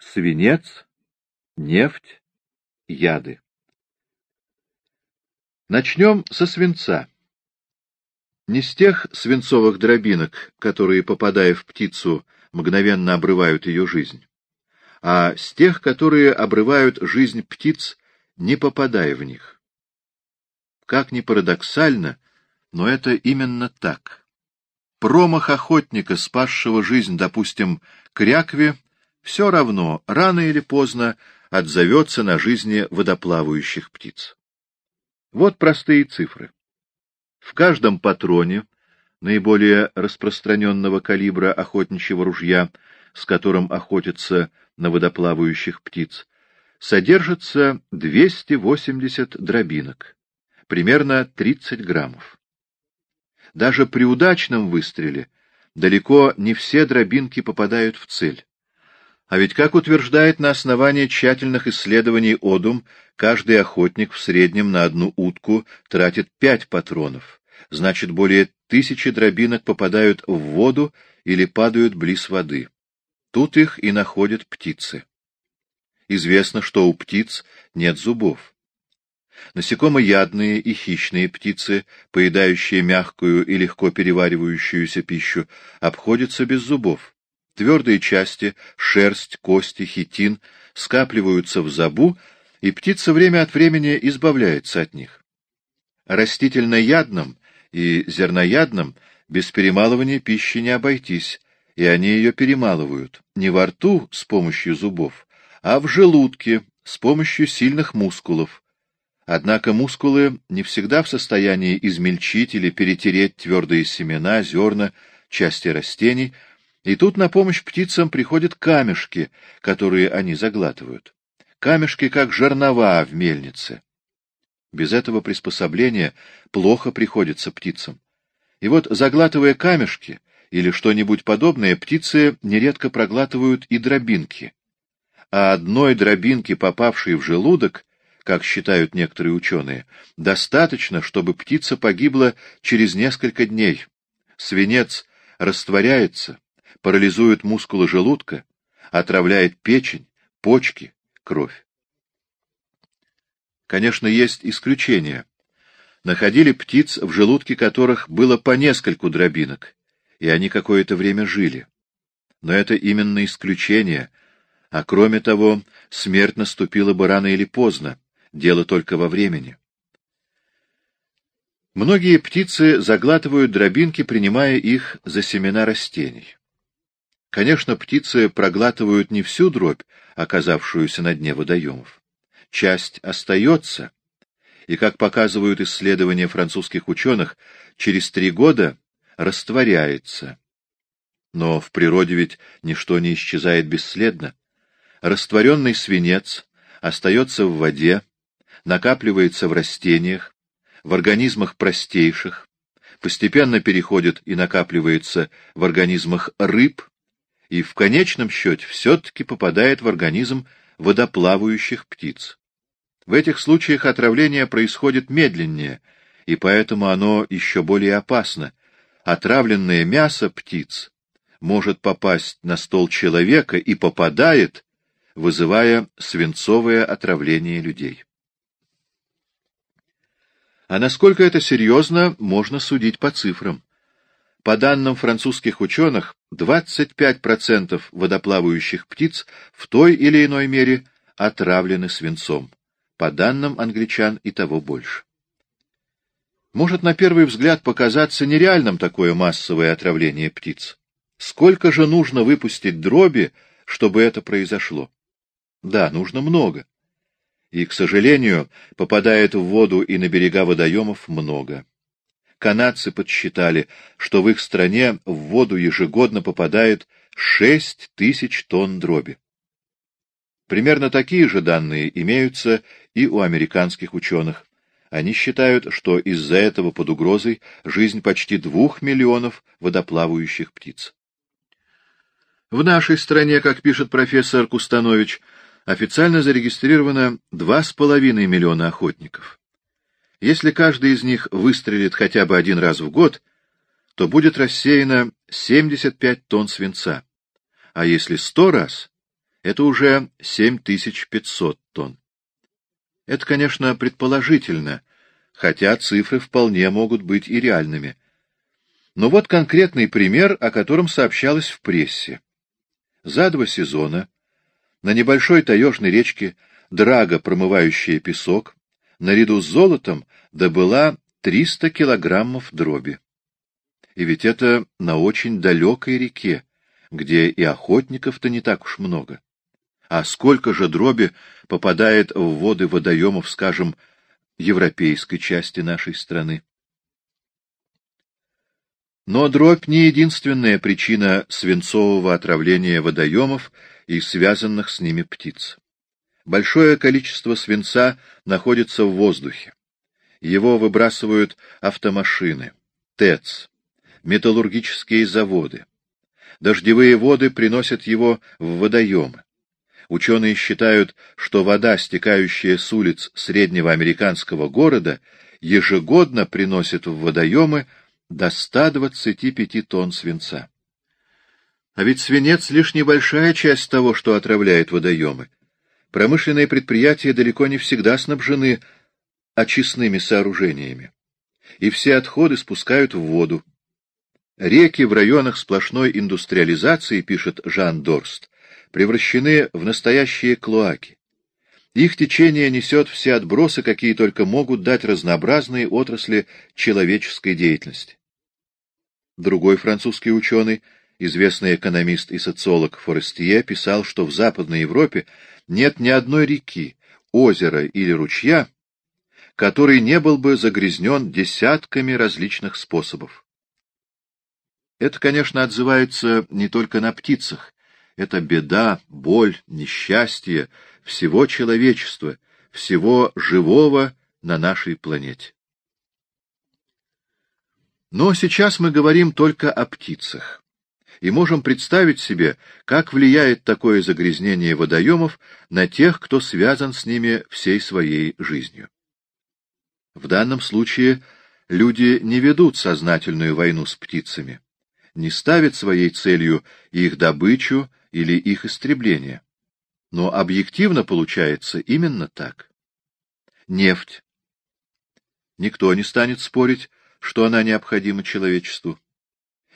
свинец, нефть, яды. Начнем со свинца. Не с тех свинцовых дробинок, которые, попадая в птицу, мгновенно обрывают ее жизнь, а с тех, которые обрывают жизнь птиц, не попадая в них. Как ни парадоксально, но это именно так. Промах охотника, спасшего жизнь, допустим, крякве, все равно, рано или поздно, отзовется на жизни водоплавающих птиц. Вот простые цифры. В каждом патроне наиболее распространенного калибра охотничьего ружья, с которым охотятся на водоплавающих птиц, содержится 280 дробинок, примерно 30 граммов. Даже при удачном выстреле далеко не все дробинки попадают в цель. А ведь, как утверждает на основании тщательных исследований Одум, каждый охотник в среднем на одну утку тратит пять патронов. Значит, более тысячи дробинок попадают в воду или падают близ воды. Тут их и находят птицы. Известно, что у птиц нет зубов. Насекомоядные и хищные птицы, поедающие мягкую и легко переваривающуюся пищу, обходятся без зубов. Твердые части, шерсть, кости, хитин скапливаются в забу, и птица время от времени избавляется от них. Растительноядным и зерноядным без перемалывания пищи не обойтись, и они ее перемалывают, не во рту с помощью зубов, а в желудке с помощью сильных мускулов. Однако мускулы не всегда в состоянии измельчить или перетереть твердые семена, зерна, части растений — и тут на помощь птицам приходят камешки, которые они заглатывают. Камешки, как жернова в мельнице. Без этого приспособления плохо приходится птицам. И вот, заглатывая камешки или что-нибудь подобное, птицы нередко проглатывают и дробинки. А одной дробинки, попавшей в желудок, как считают некоторые ученые, достаточно, чтобы птица погибла через несколько дней. Свинец растворяется, парализует мускулы желудка, отравляет печень, почки, кровь. Конечно, есть исключения. Находили птиц, в желудке которых было по нескольку дробинок, и они какое-то время жили. Но это именно исключение, а кроме того, смерть наступила бы рано или поздно, дело только во времени. Многие птицы заглатывают дробинки, принимая их за семена растений. Конечно, птицы проглатывают не всю дробь, оказавшуюся на дне водоемов. Часть остается, и, как показывают исследования французских ученых, через три года растворяется. Но в природе ведь ничто не исчезает бесследно. Растворенный свинец остается в воде, накапливается в растениях, в организмах простейших, постепенно переходит и накапливается в организмах рыб, и в конечном счете все-таки попадает в организм водоплавающих птиц. В этих случаях отравление происходит медленнее, и поэтому оно еще более опасно. Отравленное мясо птиц может попасть на стол человека и попадает, вызывая свинцовое отравление людей. А насколько это серьезно, можно судить по цифрам. По данным французских ученых, 25% водоплавающих птиц в той или иной мере отравлены свинцом. По данным англичан и того больше. Может на первый взгляд показаться нереальным такое массовое отравление птиц. Сколько же нужно выпустить дроби, чтобы это произошло? Да, нужно много. И, к сожалению, попадает в воду и на берега водоемов много канадцы подсчитали, что в их стране в воду ежегодно попадает 6 тысяч тонн дроби. Примерно такие же данные имеются и у американских ученых. Они считают, что из-за этого под угрозой жизнь почти двух миллионов водоплавающих птиц. В нашей стране, как пишет профессор Кустанович, официально зарегистрировано 2,5 миллиона охотников. Если каждый из них выстрелит хотя бы один раз в год, то будет рассеяно 75 тонн свинца, а если сто раз, Это уже 7500 тонн. Это, конечно, предположительно, хотя цифры вполне могут быть и реальными. Но вот конкретный пример, о котором сообщалось в прессе. За два сезона на небольшой таежной речке Драга, промывающая песок, наряду с золотом добыла 300 килограммов дроби. И ведь это на очень далекой реке, где и охотников-то не так уж много. А сколько же дроби попадает в воды водоемов, скажем, европейской части нашей страны? Но дробь не единственная причина свинцового отравления водоемов и связанных с ними птиц. Большое количество свинца находится в воздухе. Его выбрасывают автомашины, ТЭЦ, металлургические заводы. Дождевые воды приносят его в водоемы. Ученые считают, что вода, стекающая с улиц среднего американского города, ежегодно приносит в водоемы до 125 тонн свинца. А ведь свинец — лишь небольшая часть того, что отравляет водоемы. Промышленные предприятия далеко не всегда снабжены очистными сооружениями. И все отходы спускают в воду. Реки в районах сплошной индустриализации, пишет Жан Дорст, превращены в настоящие клоаки. Их течение несет все отбросы, какие только могут дать разнообразные отрасли человеческой деятельности. Другой французский ученый, известный экономист и социолог Форестье, писал, что в Западной Европе нет ни одной реки, озера или ручья, который не был бы загрязнен десятками различных способов. Это, конечно, отзывается не только на птицах, это беда, боль, несчастье всего человечества, всего живого на нашей планете. Но сейчас мы говорим только о птицах и можем представить себе, как влияет такое загрязнение водоемов на тех, кто связан с ними всей своей жизнью. В данном случае люди не ведут сознательную войну с птицами, не ставят своей целью их добычу или их истребление. Но объективно получается именно так. Нефть. Никто не станет спорить, что она необходима человечеству.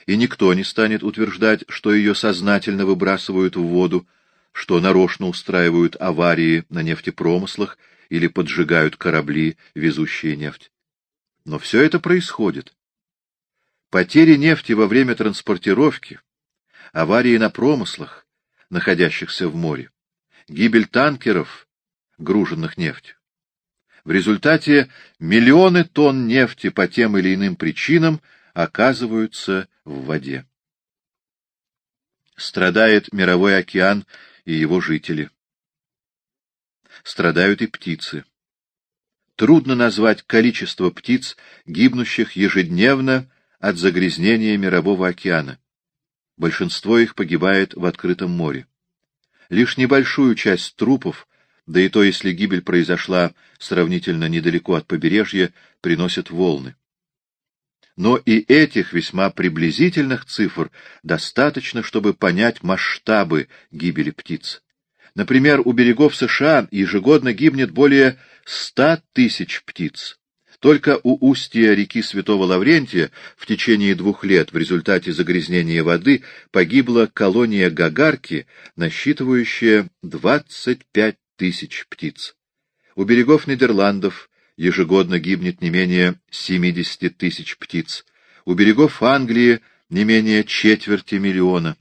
И никто не станет утверждать, что ее сознательно выбрасывают в воду, что нарочно устраивают аварии на нефтепромыслах или поджигают корабли, везущие нефть. Но все это происходит. Потери нефти во время транспортировки, аварии на промыслах, находящихся в море, гибель танкеров, груженных нефтью. В результате миллионы тонн нефти по тем или иным причинам оказываются в воде. Страдает мировой океан и его жители. Страдают и птицы. Трудно назвать количество птиц, гибнущих ежедневно от загрязнения мирового океана. Большинство их погибает в открытом море. Лишь небольшую часть трупов, да и то, если гибель произошла сравнительно недалеко от побережья, приносят волны. Но и этих весьма приблизительных цифр достаточно, чтобы понять масштабы гибели птиц. Например, у берегов США ежегодно гибнет более 100 тысяч птиц, только у устья реки Святого Лаврентия в течение двух лет в результате загрязнения воды погибла колония гагарки, насчитывающая 25 тысяч птиц. У берегов Нидерландов ежегодно гибнет не менее 70 тысяч птиц, у берегов Англии не менее четверти миллиона.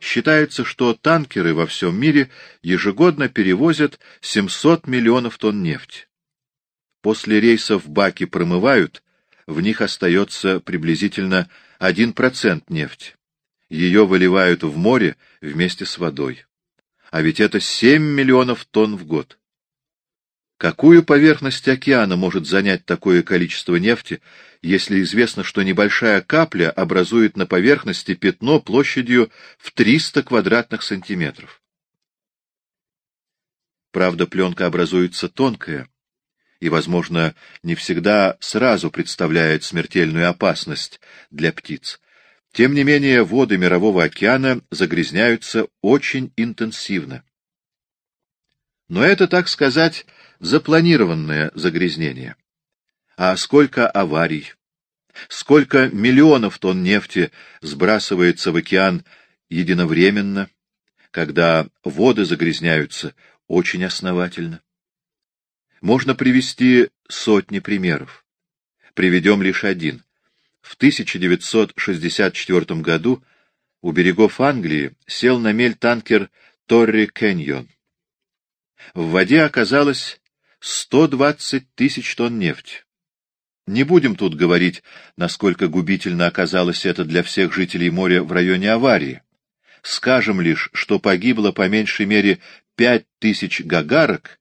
Считается, что танкеры во всем мире ежегодно перевозят 700 миллионов тонн нефти. После рейсов баки промывают, в них остается приблизительно 1% нефти. Ее выливают в море вместе с водой. А ведь это 7 миллионов тонн в год. Какую поверхность океана может занять такое количество нефти, если известно, что небольшая капля образует на поверхности пятно площадью в 300 квадратных сантиметров? Правда, пленка образуется тонкая, и, возможно, не всегда сразу представляет смертельную опасность для птиц. Тем не менее, воды Мирового океана загрязняются очень интенсивно. Но это, так сказать, запланированное загрязнение. А сколько аварий, сколько миллионов тонн нефти сбрасывается в океан единовременно, когда воды загрязняются очень основательно. Можно привести сотни примеров. Приведем лишь один. В 1964 году у берегов Англии сел на мель танкер Торри Кэньон. В воде оказалось 120 тысяч тонн нефти. Не будем тут говорить, насколько губительно оказалось это для всех жителей моря в районе аварии. Скажем лишь, что погибло по меньшей мере 5 тысяч гагарок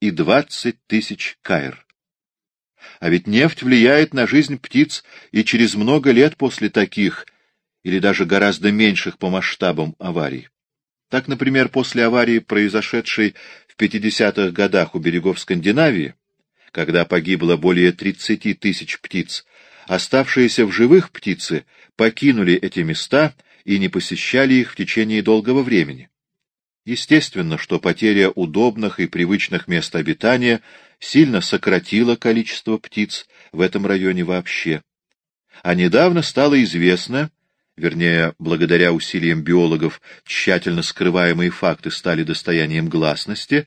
и 20 тысяч кайр. А ведь нефть влияет на жизнь птиц и через много лет после таких, или даже гораздо меньших по масштабам аварий. Так, например, после аварии, произошедшей в 50-х годах у берегов Скандинавии, когда погибло более 30 тысяч птиц, оставшиеся в живых птицы покинули эти места и не посещали их в течение долгого времени. Естественно, что потеря удобных и привычных мест обитания сильно сократила количество птиц в этом районе вообще. А недавно стало известно, вернее, благодаря усилиям биологов, тщательно скрываемые факты стали достоянием гласности,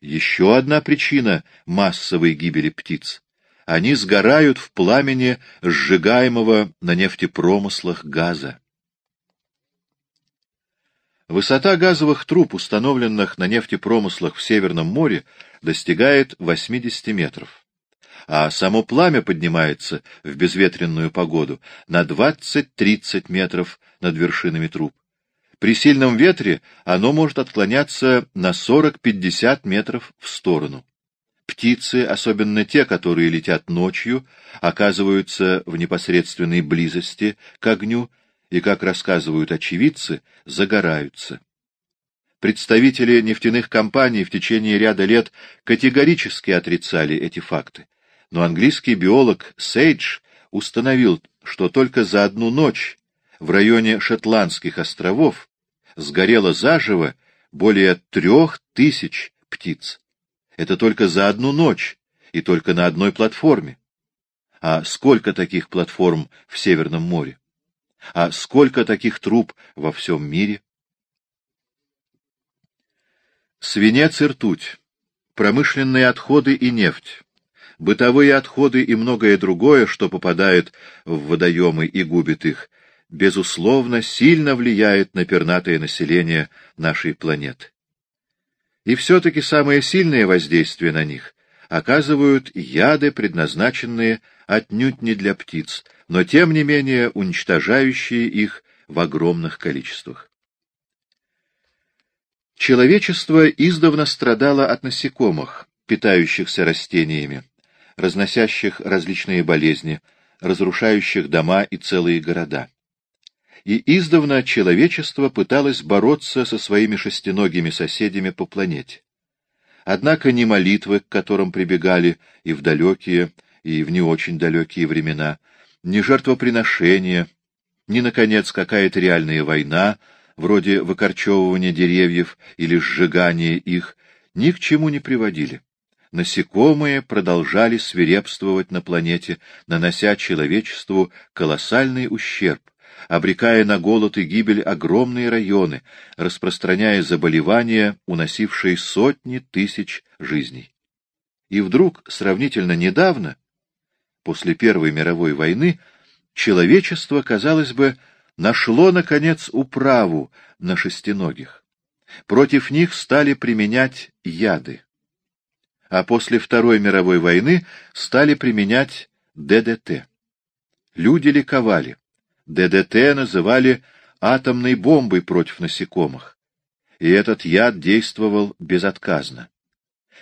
еще одна причина массовой гибели птиц. Они сгорают в пламени сжигаемого на нефтепромыслах газа. Высота газовых труб, установленных на нефтепромыслах в Северном море, достигает 80 метров, а само пламя поднимается в безветренную погоду на 20-30 метров над вершинами труб. При сильном ветре оно может отклоняться на 40-50 метров в сторону. Птицы, особенно те, которые летят ночью, оказываются в непосредственной близости к огню и, как рассказывают очевидцы, загораются. Представители нефтяных компаний в течение ряда лет категорически отрицали эти факты, но английский биолог Сейдж установил, что только за одну ночь в районе Шотландских островов сгорело заживо более трех тысяч птиц. Это только за одну ночь и только на одной платформе. А сколько таких платформ в Северном море? А сколько таких труб во всем мире? Свинец и ртуть, промышленные отходы и нефть, бытовые отходы и многое другое, что попадает в водоемы и губит их, безусловно, сильно влияет на пернатое население нашей планеты. И все-таки самое сильное воздействие на них оказывают яды, предназначенные отнюдь не для птиц, но тем не менее уничтожающие их в огромных количествах. Человечество издавна страдало от насекомых, питающихся растениями, разносящих различные болезни, разрушающих дома и целые города. И издавна человечество пыталось бороться со своими шестиногими соседями по планете. Однако ни молитвы, к которым прибегали и в далекие, и в не очень далекие времена, ни жертвоприношения, ни, наконец, какая-то реальная война, вроде выкорчевывания деревьев или сжигания их, ни к чему не приводили. Насекомые продолжали свирепствовать на планете, нанося человечеству колоссальный ущерб, обрекая на голод и гибель огромные районы, распространяя заболевания, уносившие сотни тысяч жизней. И вдруг, сравнительно недавно, после Первой мировой войны, человечество, казалось бы, нашло, наконец, управу на шестиногих. Против них стали применять яды. А после Второй мировой войны стали применять ДДТ. Люди ликовали. ДДТ называли атомной бомбой против насекомых. И этот яд действовал безотказно.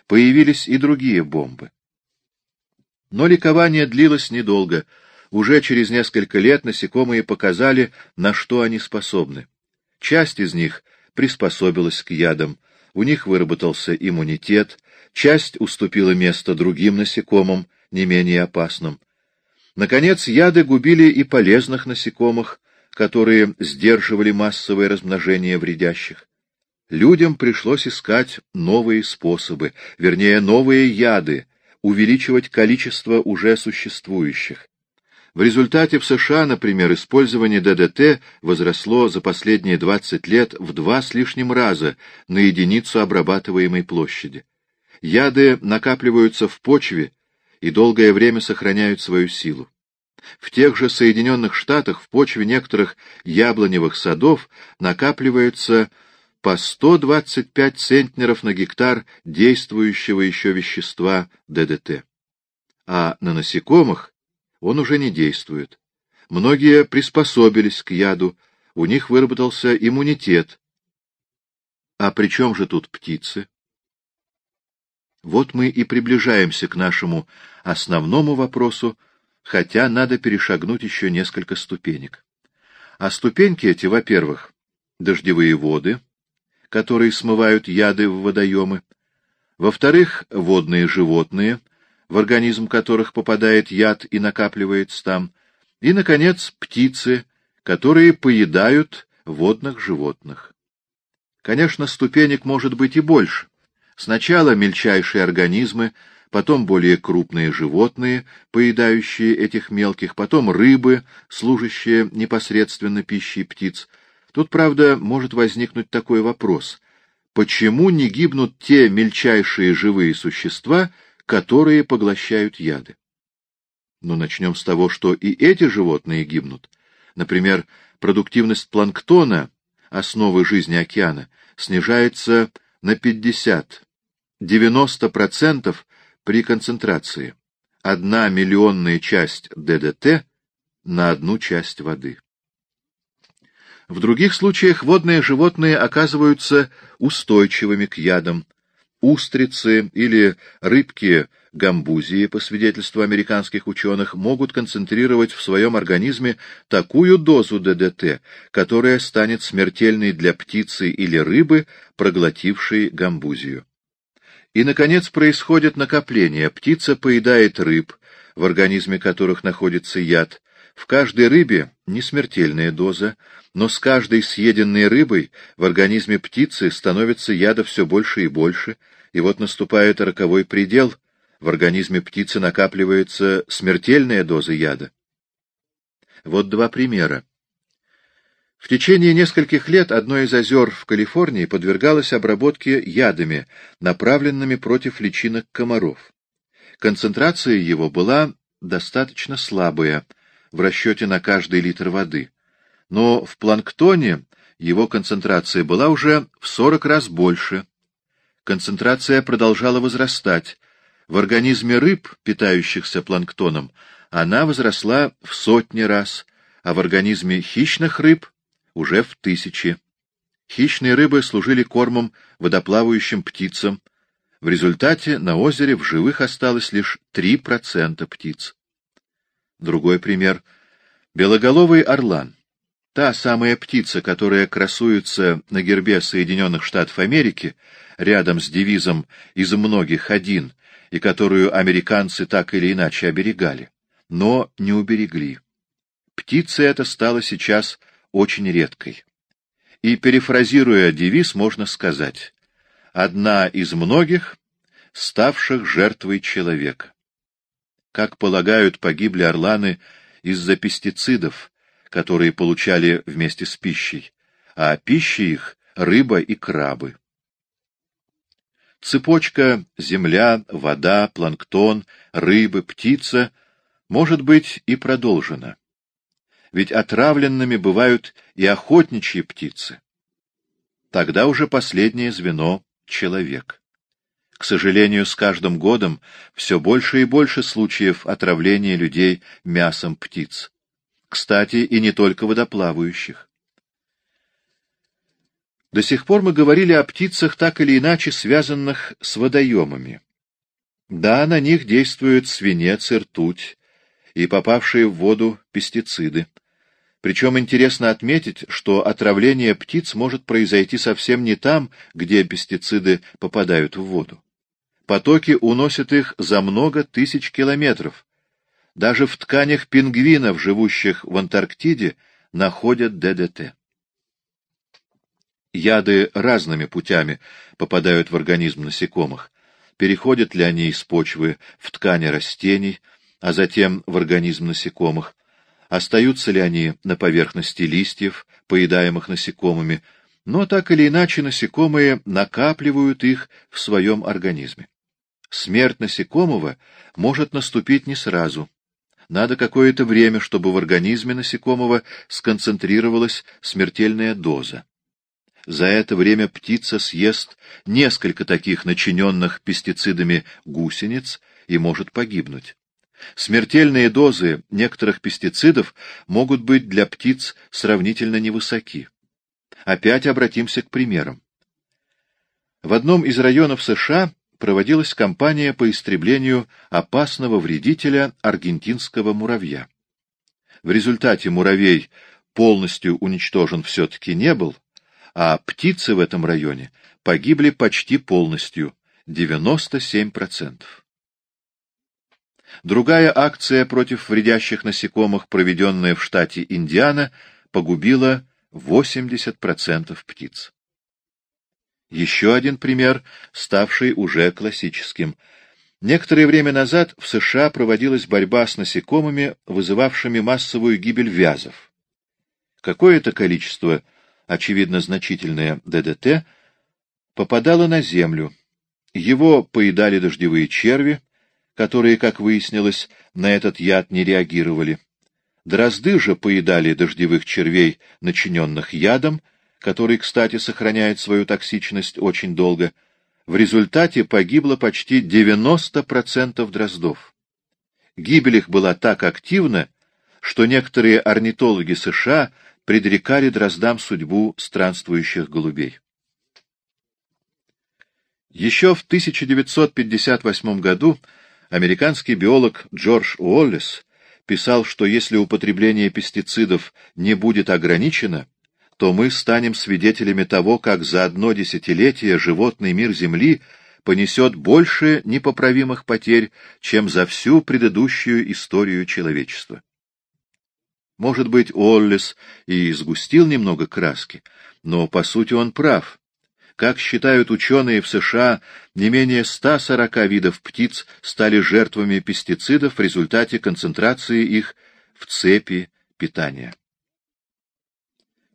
Появились и другие бомбы. Но ликование длилось недолго. Уже через несколько лет насекомые показали, на что они способны. Часть из них приспособилась к ядам, у них выработался иммунитет, часть уступила место другим насекомым, не менее опасным. Наконец, яды губили и полезных насекомых, которые сдерживали массовое размножение вредящих. Людям пришлось искать новые способы, вернее, новые яды, увеличивать количество уже существующих. В результате в США, например, использование ДДТ возросло за последние 20 лет в два с лишним раза на единицу обрабатываемой площади. Яды накапливаются в почве и долгое время сохраняют свою силу. В тех же Соединенных Штатах в почве некоторых яблоневых садов накапливается по 125 центнеров на гектар действующего еще вещества ДДТ. А на насекомых он уже не действует. Многие приспособились к яду, у них выработался иммунитет. А при чем же тут птицы? Вот мы и приближаемся к нашему основному вопросу, хотя надо перешагнуть еще несколько ступенек. А ступеньки эти, во-первых, дождевые воды, которые смывают яды в водоемы, во-вторых, водные животные, в организм которых попадает яд и накапливается там, и, наконец, птицы, которые поедают водных животных. Конечно, ступенек может быть и больше. Сначала мельчайшие организмы, потом более крупные животные, поедающие этих мелких, потом рыбы, служащие непосредственно пищей птиц. Тут, правда, может возникнуть такой вопрос. Почему не гибнут те мельчайшие живые существа, которые поглощают яды? Но начнем с того, что и эти животные гибнут. Например, продуктивность планктона, основы жизни океана, снижается на 50-90% при концентрации одна миллионная часть ДДТ на одну часть воды. В других случаях водные животные оказываются устойчивыми к ядам. Устрицы или рыбки гамбузии, по свидетельству американских ученых, могут концентрировать в своем организме такую дозу ДДТ, которая станет смертельной для птицы или рыбы, проглотившей гамбузию. И, наконец, происходит накопление. Птица поедает рыб, в организме которых находится яд. В каждой рыбе не смертельная доза, но с каждой съеденной рыбой в организме птицы становится яда все больше и больше, и вот наступает роковой предел, в организме птицы накапливается смертельная доза яда. Вот два примера. В течение нескольких лет одно из озер в Калифорнии подвергалось обработке ядами, направленными против личинок комаров. Концентрация его была достаточно слабая, в расчете на каждый литр воды. Но в планктоне его концентрация была уже в 40 раз больше. Концентрация продолжала возрастать. В организме рыб, питающихся планктоном, она возросла в сотни раз, а в организме хищных рыб уже в тысячи. Хищные рыбы служили кормом водоплавающим птицам. В результате на озере в живых осталось лишь 3% птиц. Другой пример. Белоголовый орлан. Та самая птица, которая красуется на гербе Соединенных Штатов Америки, рядом с девизом «из многих один», и которую американцы так или иначе оберегали, но не уберегли. Птица эта стала сейчас очень редкой. И, перефразируя девиз, можно сказать «одна из многих, ставших жертвой человека». Как полагают, погибли орланы из-за пестицидов, которые получали вместе с пищей, а пищей их — рыба и крабы. Цепочка земля, вода, планктон, рыбы, птица может быть и продолжена ведь отравленными бывают и охотничьи птицы. Тогда уже последнее звено — человек. К сожалению, с каждым годом все больше и больше случаев отравления людей мясом птиц. Кстати, и не только водоплавающих. До сих пор мы говорили о птицах, так или иначе связанных с водоемами. Да, на них действуют свинец и ртуть, и попавшие в воду пестициды. Причем интересно отметить, что отравление птиц может произойти совсем не там, где пестициды попадают в воду. Потоки уносят их за много тысяч километров. Даже в тканях пингвинов, живущих в Антарктиде, находят ДДТ. Яды разными путями попадают в организм насекомых. Переходят ли они из почвы в ткани растений, а затем в организм насекомых? Остаются ли они на поверхности листьев, поедаемых насекомыми? Но так или иначе насекомые накапливают их в своем организме. Смерть насекомого может наступить не сразу. Надо какое-то время, чтобы в организме насекомого сконцентрировалась смертельная доза. За это время птица съест несколько таких начиненных пестицидами гусениц и может погибнуть. Смертельные дозы некоторых пестицидов могут быть для птиц сравнительно невысоки. Опять обратимся к примерам. В одном из районов США проводилась кампания по истреблению опасного вредителя аргентинского муравья. В результате муравей полностью уничтожен все-таки не был, а птицы в этом районе погибли почти полностью, 97%. Другая акция против вредящих насекомых, проведенная в штате Индиана, погубила 80% птиц. Еще один пример, ставший уже классическим. Некоторое время назад в США проводилась борьба с насекомыми, вызывавшими массовую гибель вязов. Какое-то количество очевидно значительное ДДТ, попадало на землю. Его поедали дождевые черви, которые, как выяснилось, на этот яд не реагировали. Дрозды же поедали дождевых червей, начиненных ядом, который, кстати, сохраняет свою токсичность очень долго. В результате погибло почти 90% дроздов. Гибель их была так активна, что некоторые орнитологи США предрекали дроздам судьбу странствующих голубей. Еще в 1958 году американский биолог Джордж Уоллес писал, что если употребление пестицидов не будет ограничено, то мы станем свидетелями того, как за одно десятилетие животный мир Земли понесет больше непоправимых потерь, чем за всю предыдущую историю человечества. Может быть, Оллес и сгустил немного краски, но, по сути, он прав. Как считают ученые в США, не менее 140 видов птиц стали жертвами пестицидов в результате концентрации их в цепи питания.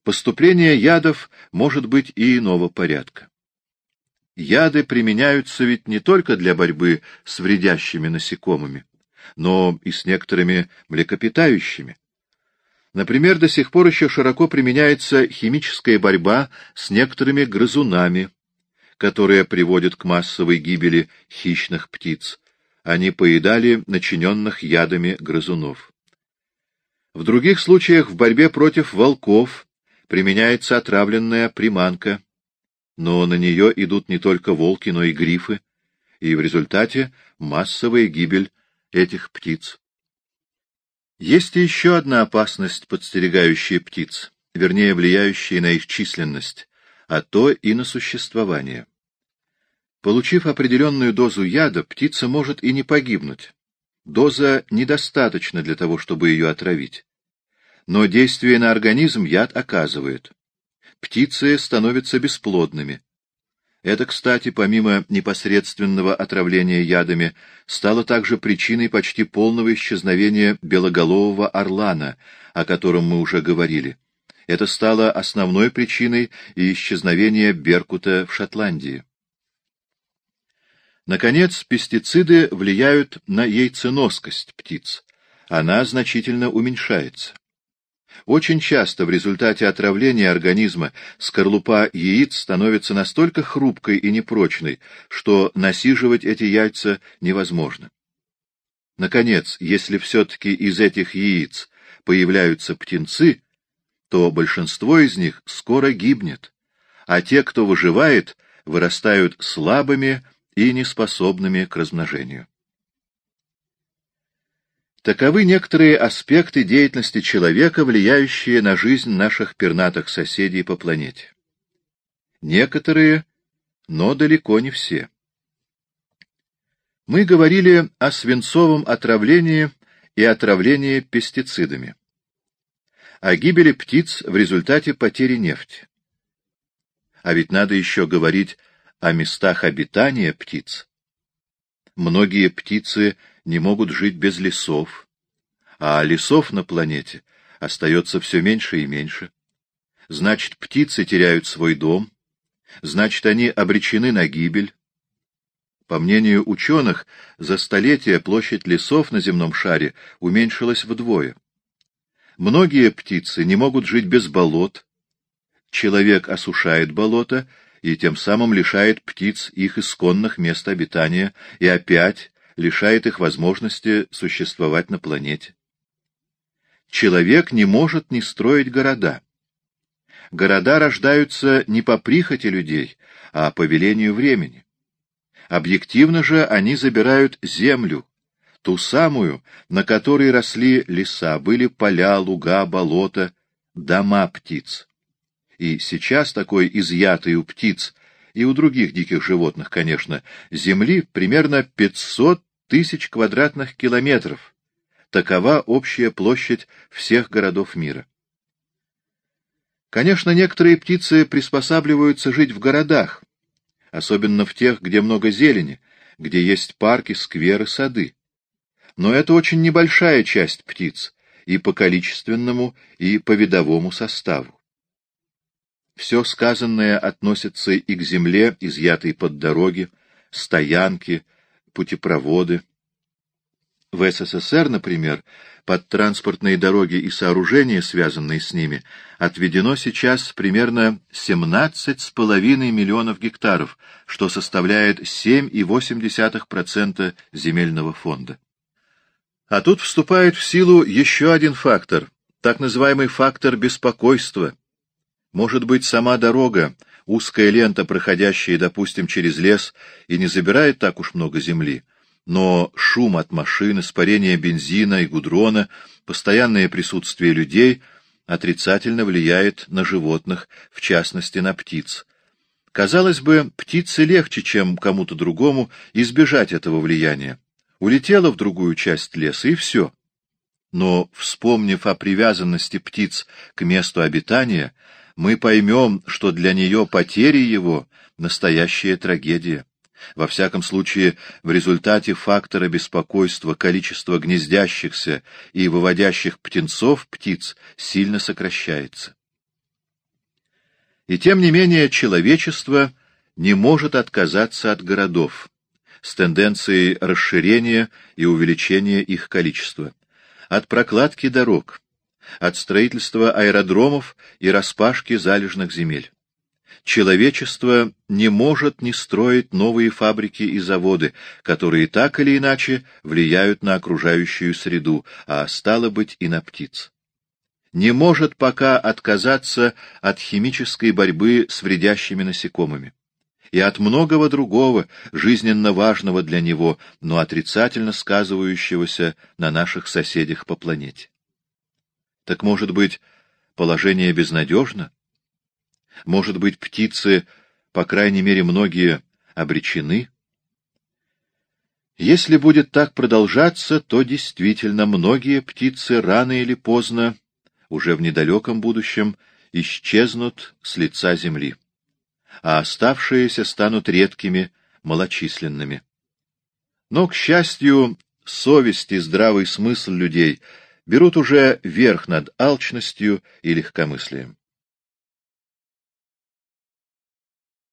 Поступление ядов может быть и иного порядка. Яды применяются ведь не только для борьбы с вредящими насекомыми, но и с некоторыми млекопитающими. Например, до сих пор еще широко применяется химическая борьба с некоторыми грызунами, которая приводит к массовой гибели хищных птиц. Они поедали начиненных ядами грызунов. В других случаях в борьбе против волков применяется отравленная приманка, но на нее идут не только волки, но и грифы, и в результате массовая гибель этих птиц. Есть еще одна опасность, подстерегающая птиц, вернее, влияющая на их численность, а то и на существование. Получив определенную дозу яда, птица может и не погибнуть. Доза недостаточна для того, чтобы ее отравить. Но действие на организм яд оказывает. Птицы становятся бесплодными. Это, кстати, помимо непосредственного отравления ядами, стало также причиной почти полного исчезновения белоголового орлана, о котором мы уже говорили. Это стало основной причиной и исчезновения беркута в Шотландии. Наконец, пестициды влияют на яйценоскость птиц. Она значительно уменьшается. Очень часто в результате отравления организма скорлупа яиц становится настолько хрупкой и непрочной, что насиживать эти яйца невозможно. Наконец, если все-таки из этих яиц появляются птенцы, то большинство из них скоро гибнет, а те, кто выживает, вырастают слабыми и неспособными к размножению. Таковы некоторые аспекты деятельности человека, влияющие на жизнь наших пернатых соседей по планете. Некоторые, но далеко не все. Мы говорили о свинцовом отравлении и отравлении пестицидами. о гибели птиц в результате потери нефти. А ведь надо еще говорить о местах обитания птиц. Многие птицы не могут жить без лесов, а лесов на планете остается все меньше и меньше. Значит, птицы теряют свой дом, значит, они обречены на гибель. По мнению ученых, за столетия площадь лесов на земном шаре уменьшилась вдвое. Многие птицы не могут жить без болот. Человек осушает болото и тем самым лишает птиц их исконных мест обитания и опять лишает их возможности существовать на планете. Человек не может не строить города. Города рождаются не по прихоти людей, а по велению времени. Объективно же они забирают землю, ту самую, на которой росли леса, были поля, луга, болота, дома птиц. И сейчас такой изъятой у птиц и у других диких животных, конечно, земли примерно 500 тысяч квадратных километров. Такова общая площадь всех городов мира. Конечно, некоторые птицы приспосабливаются жить в городах, особенно в тех, где много зелени, где есть парки, скверы, сады. Но это очень небольшая часть птиц и по количественному, и по видовому составу. Все сказанное относится и к земле, изъятой под дороги, стоянки, путепроводы. В СССР, например, под транспортные дороги и сооружения, связанные с ними, отведено сейчас примерно 17,5 миллионов гектаров, что составляет 7,8% земельного фонда. А тут вступает в силу еще один фактор, так называемый фактор беспокойства. Может быть, сама дорога, узкая лента, проходящая, допустим, через лес, и не забирает так уж много земли, но шум от машин, испарение бензина и гудрона, постоянное присутствие людей отрицательно влияет на животных, в частности на птиц. Казалось бы, птице легче, чем кому-то другому, избежать этого влияния. Улетела в другую часть леса, и все. Но, вспомнив о привязанности птиц к месту обитания, мы поймем, что для нее потери его — настоящая трагедия. Во всяком случае, в результате фактора беспокойства количество гнездящихся и выводящих птенцов птиц сильно сокращается. И тем не менее человечество не может отказаться от городов с тенденцией расширения и увеличения их количества, от прокладки дорог, от строительства аэродромов и распашки залежных земель. Человечество не может не строить новые фабрики и заводы, которые так или иначе влияют на окружающую среду, а стало быть и на птиц. Не может пока отказаться от химической борьбы с вредящими насекомыми и от многого другого, жизненно важного для него, но отрицательно сказывающегося на наших соседях по планете. Так, может быть, положение безнадежно? Может быть, птицы, по крайней мере, многие обречены? Если будет так продолжаться, то действительно многие птицы рано или поздно, уже в недалеком будущем, исчезнут с лица земли, а оставшиеся станут редкими, малочисленными. Но, к счастью, совесть и здравый смысл людей берут уже верх над алчностью и легкомыслием.